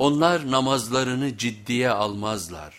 Onlar namazlarını ciddiye almazlar.